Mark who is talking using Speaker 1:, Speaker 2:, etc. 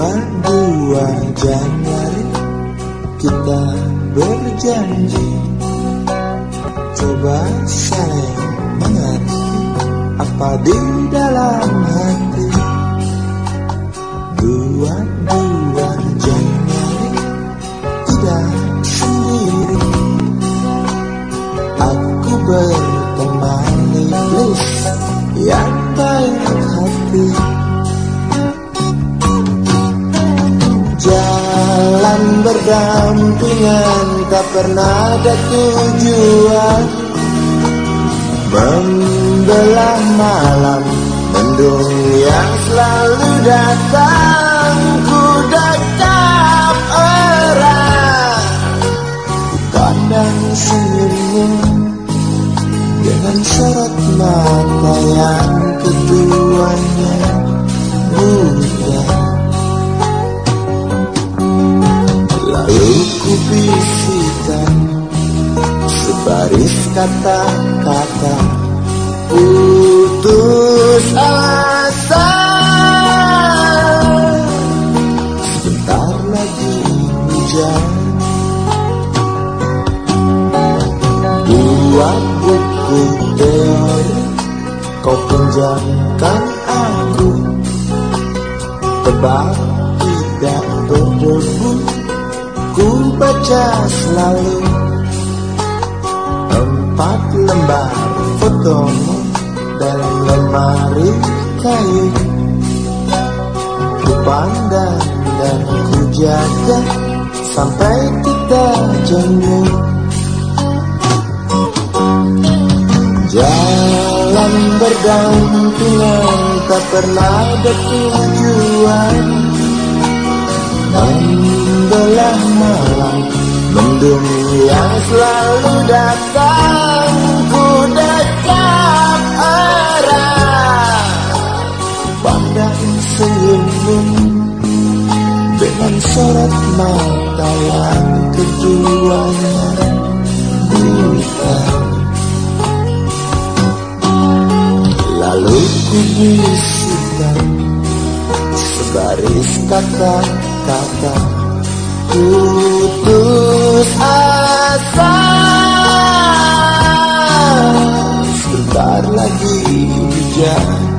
Speaker 1: Dua-dua Januari kita berjanji. Coba saling mengerti apa di dalam hati. Dua-dua Januari tidak sendiri. Aku berteman iblis berdampingan tak pernah ada tujuan. Membelah malam mendung yang selalu datang Ku dekap erat. Pandang senyummu Dengan sorot mata yang keduanya sebaris kata-kata putus asa. Sebentar lagi hujan. Buat buku teori Kau pinjamkan aku. Tebak tidak berdebu Ku baca selalu Empat lembar fotomu Dalam lemari kayu. Ku pandang dan ku jaga Sampai kita jemu Jalan berdampingan Tak pernah ada tujuan Membelah malam Mendung yang selalu datang Dengan sorot mata yang keduanya buta Lalu ku bisikan Sebaris kata-kata Putus asa. Sebentar lagi hujan